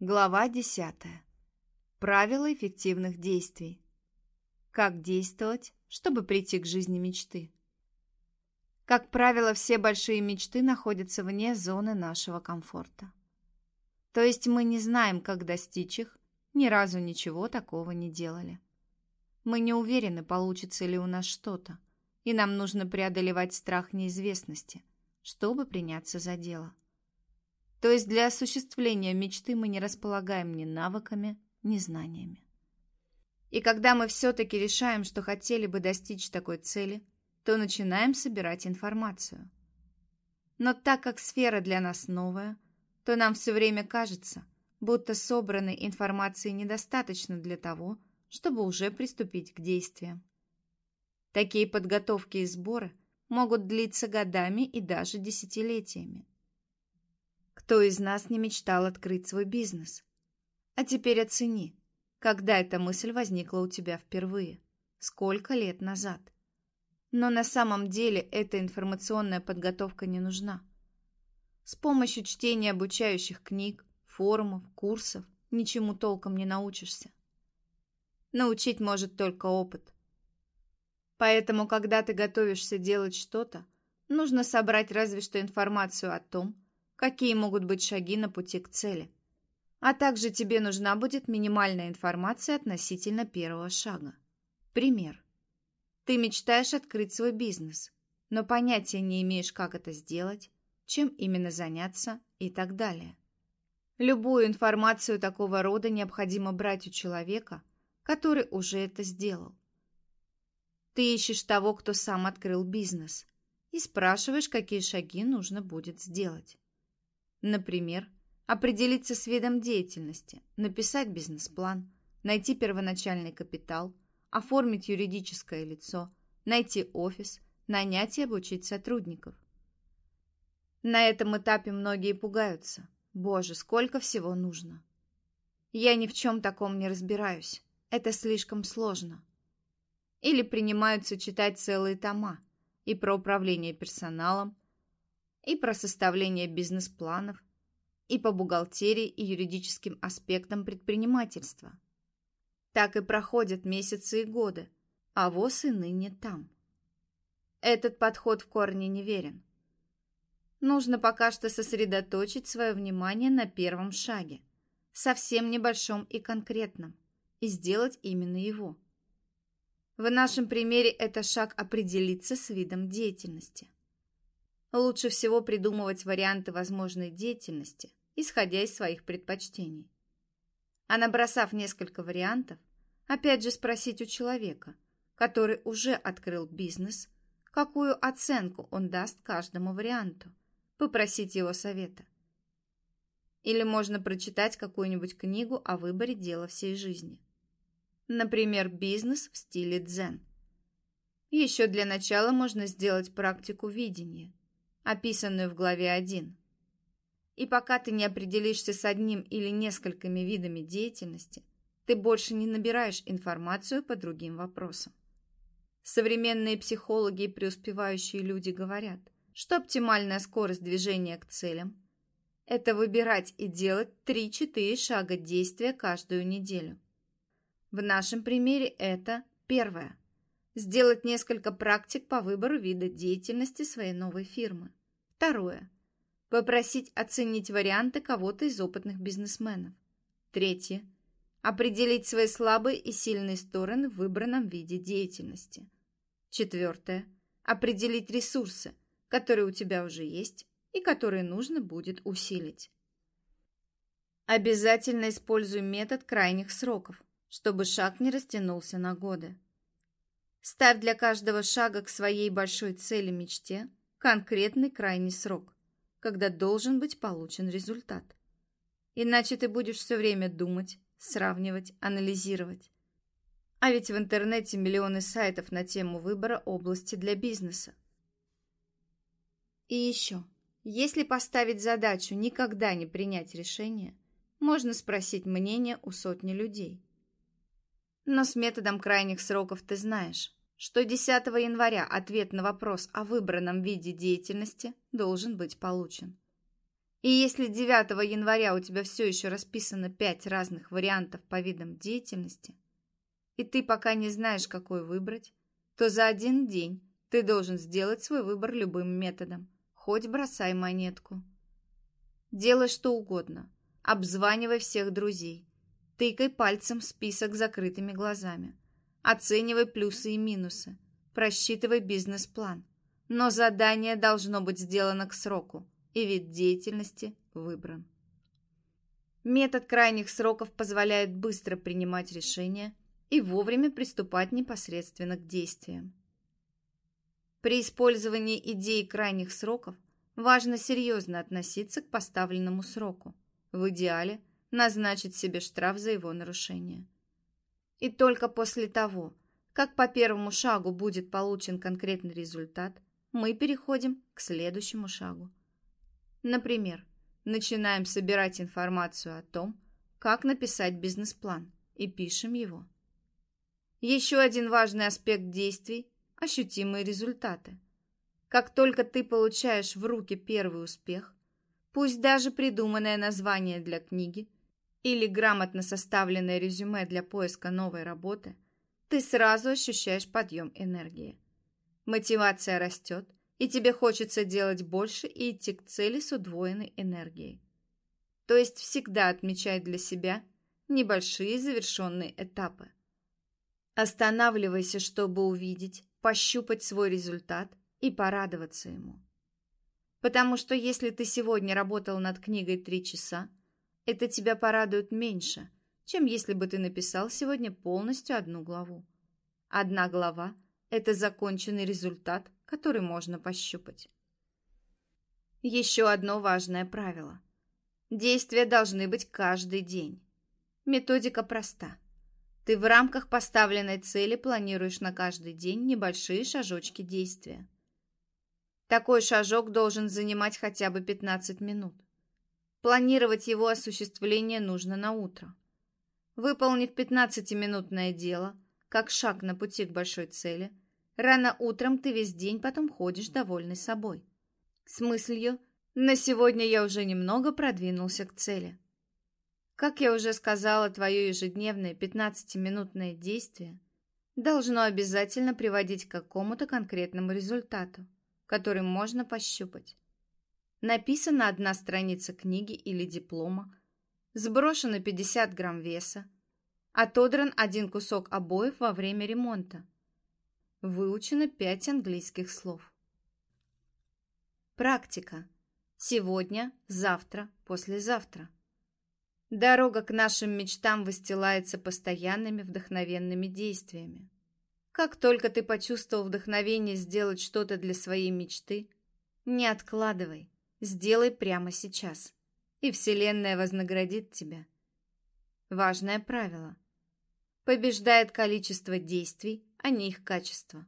Глава 10. Правила эффективных действий. Как действовать, чтобы прийти к жизни мечты? Как правило, все большие мечты находятся вне зоны нашего комфорта. То есть мы не знаем, как достичь их, ни разу ничего такого не делали. Мы не уверены, получится ли у нас что-то, и нам нужно преодолевать страх неизвестности, чтобы приняться за дело. То есть для осуществления мечты мы не располагаем ни навыками, ни знаниями. И когда мы все-таки решаем, что хотели бы достичь такой цели, то начинаем собирать информацию. Но так как сфера для нас новая, то нам все время кажется, будто собранной информации недостаточно для того, чтобы уже приступить к действиям. Такие подготовки и сборы могут длиться годами и даже десятилетиями. Кто из нас не мечтал открыть свой бизнес? А теперь оцени, когда эта мысль возникла у тебя впервые, сколько лет назад. Но на самом деле эта информационная подготовка не нужна. С помощью чтения обучающих книг, форумов, курсов ничему толком не научишься. Научить может только опыт. Поэтому, когда ты готовишься делать что-то, нужно собрать разве что информацию о том, какие могут быть шаги на пути к цели. А также тебе нужна будет минимальная информация относительно первого шага. Пример. Ты мечтаешь открыть свой бизнес, но понятия не имеешь, как это сделать, чем именно заняться и так далее. Любую информацию такого рода необходимо брать у человека, который уже это сделал. Ты ищешь того, кто сам открыл бизнес, и спрашиваешь, какие шаги нужно будет сделать. Например, определиться с видом деятельности, написать бизнес-план, найти первоначальный капитал, оформить юридическое лицо, найти офис, нанять и обучить сотрудников. На этом этапе многие пугаются. Боже, сколько всего нужно. Я ни в чем таком не разбираюсь. Это слишком сложно. Или принимаются читать целые тома и про управление персоналом, и про составление бизнес-планов, и по бухгалтерии и юридическим аспектам предпринимательства. Так и проходят месяцы и годы, а ВОЗ и ныне там. Этот подход в корне неверен. Нужно пока что сосредоточить свое внимание на первом шаге, совсем небольшом и конкретном, и сделать именно его. В нашем примере это шаг определиться с видом деятельности. Лучше всего придумывать варианты возможной деятельности, исходя из своих предпочтений. А набросав несколько вариантов, опять же спросить у человека, который уже открыл бизнес, какую оценку он даст каждому варианту, попросить его совета. Или можно прочитать какую-нибудь книгу о выборе дела всей жизни. Например, бизнес в стиле дзен. Еще для начала можно сделать практику видения, описанную в главе 1. И пока ты не определишься с одним или несколькими видами деятельности, ты больше не набираешь информацию по другим вопросам. Современные психологи и преуспевающие люди говорят, что оптимальная скорость движения к целям – это выбирать и делать 3-4 шага действия каждую неделю. В нашем примере это первое – сделать несколько практик по выбору вида деятельности своей новой фирмы. Второе. Попросить оценить варианты кого-то из опытных бизнесменов. Третье. Определить свои слабые и сильные стороны в выбранном виде деятельности. Четвертое. Определить ресурсы, которые у тебя уже есть и которые нужно будет усилить. Обязательно используй метод крайних сроков, чтобы шаг не растянулся на годы. Ставь для каждого шага к своей большой цели-мечте конкретный крайний срок, когда должен быть получен результат. Иначе ты будешь все время думать, сравнивать, анализировать. А ведь в интернете миллионы сайтов на тему выбора области для бизнеса. И еще, если поставить задачу никогда не принять решение, можно спросить мнение у сотни людей. Но с методом крайних сроков ты знаешь, что 10 января ответ на вопрос о выбранном виде деятельности должен быть получен. И если 9 января у тебя все еще расписано 5 разных вариантов по видам деятельности, и ты пока не знаешь, какой выбрать, то за один день ты должен сделать свой выбор любым методом, хоть бросай монетку. Делай что угодно, обзванивай всех друзей, тыкай пальцем в список закрытыми глазами, оценивай плюсы и минусы, просчитывай бизнес-план. Но задание должно быть сделано к сроку, и вид деятельности выбран. Метод крайних сроков позволяет быстро принимать решения и вовремя приступать непосредственно к действиям. При использовании идеи крайних сроков важно серьезно относиться к поставленному сроку. В идеале назначить себе штраф за его нарушение. И только после того, как по первому шагу будет получен конкретный результат, мы переходим к следующему шагу. Например, начинаем собирать информацию о том, как написать бизнес-план, и пишем его. Еще один важный аспект действий – ощутимые результаты. Как только ты получаешь в руки первый успех, пусть даже придуманное название для книги или грамотно составленное резюме для поиска новой работы, ты сразу ощущаешь подъем энергии. Мотивация растет, и тебе хочется делать больше и идти к цели с удвоенной энергией. То есть всегда отмечай для себя небольшие завершенные этапы. Останавливайся, чтобы увидеть, пощупать свой результат и порадоваться ему. Потому что если ты сегодня работал над книгой три часа, это тебя порадует меньше, чем если бы ты написал сегодня полностью одну главу. Одна глава – это законченный результат, который можно пощупать. Еще одно важное правило. Действия должны быть каждый день. Методика проста – ты в рамках поставленной цели планируешь на каждый день небольшие шажочки действия. Такой шажок должен занимать хотя бы 15 минут. Планировать его осуществление нужно на утро. Выполнив 15-минутное дело, как шаг на пути к большой цели, рано утром ты весь день потом ходишь довольный собой. С мыслью «на сегодня я уже немного продвинулся к цели». Как я уже сказала, твое ежедневное 15-минутное действие должно обязательно приводить к какому-то конкретному результату, который можно пощупать. Написана одна страница книги или диплома, сброшено 50 грамм веса, отодран один кусок обоев во время ремонта, выучено 5 английских слов. Практика. Сегодня, завтра, послезавтра. Дорога к нашим мечтам выстилается постоянными вдохновенными действиями. Как только ты почувствовал вдохновение сделать что-то для своей мечты, не откладывай, сделай прямо сейчас, и Вселенная вознаградит тебя. Важное правило. Побеждает количество действий, а не их качество.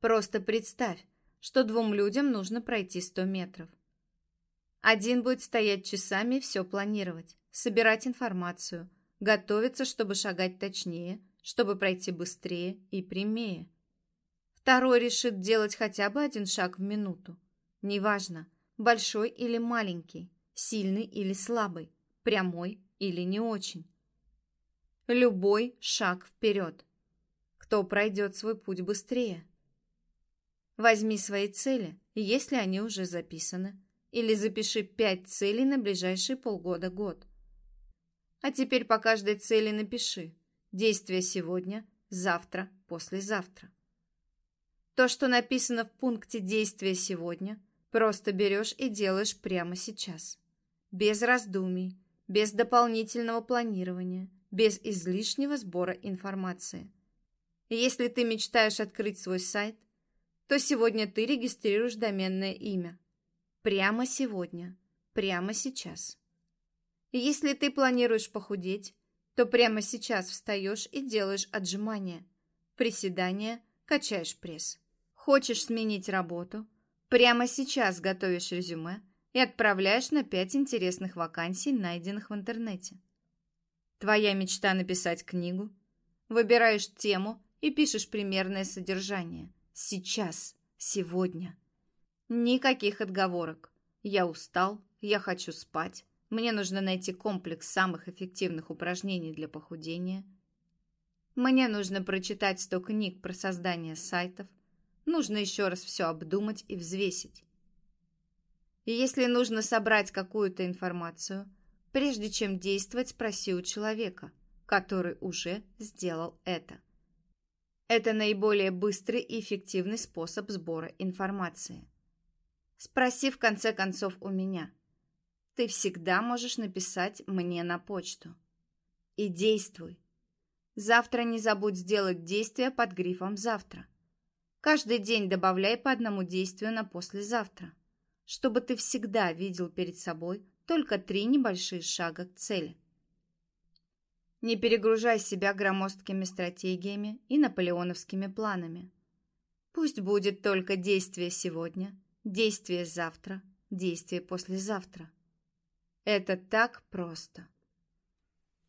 Просто представь, что двум людям нужно пройти 100 метров. Один будет стоять часами и все планировать собирать информацию, готовиться, чтобы шагать точнее, чтобы пройти быстрее и прямее. Второй решит делать хотя бы один шаг в минуту. Неважно, большой или маленький, сильный или слабый, прямой или не очень. Любой шаг вперед. Кто пройдет свой путь быстрее? Возьми свои цели, если они уже записаны, или запиши пять целей на ближайшие полгода-год. А теперь по каждой цели напиши. Действия сегодня, завтра, послезавтра. То, что написано в пункте «Действия сегодня», просто берешь и делаешь прямо сейчас. Без раздумий, без дополнительного планирования, без излишнего сбора информации. Если ты мечтаешь открыть свой сайт, то сегодня ты регистрируешь доменное имя. Прямо сегодня, прямо сейчас. Если ты планируешь похудеть, то прямо сейчас встаешь и делаешь отжимания, приседания, качаешь пресс. Хочешь сменить работу? Прямо сейчас готовишь резюме и отправляешь на пять интересных вакансий, найденных в интернете. Твоя мечта написать книгу? Выбираешь тему и пишешь примерное содержание. Сейчас, сегодня. Никаких отговорок. Я устал, я хочу спать, мне нужно найти комплекс самых эффективных упражнений для похудения. Мне нужно прочитать сто книг про создание сайтов. Нужно еще раз все обдумать и взвесить. И если нужно собрать какую-то информацию, прежде чем действовать, спроси у человека, который уже сделал это. Это наиболее быстрый и эффективный способ сбора информации. Спроси в конце концов у меня. Ты всегда можешь написать мне на почту. И действуй. Завтра не забудь сделать действие под грифом «завтра». Каждый день добавляй по одному действию на послезавтра, чтобы ты всегда видел перед собой только три небольшие шага к цели. Не перегружай себя громоздкими стратегиями и наполеоновскими планами. Пусть будет только действие сегодня, действие завтра, действие послезавтра. Это так просто.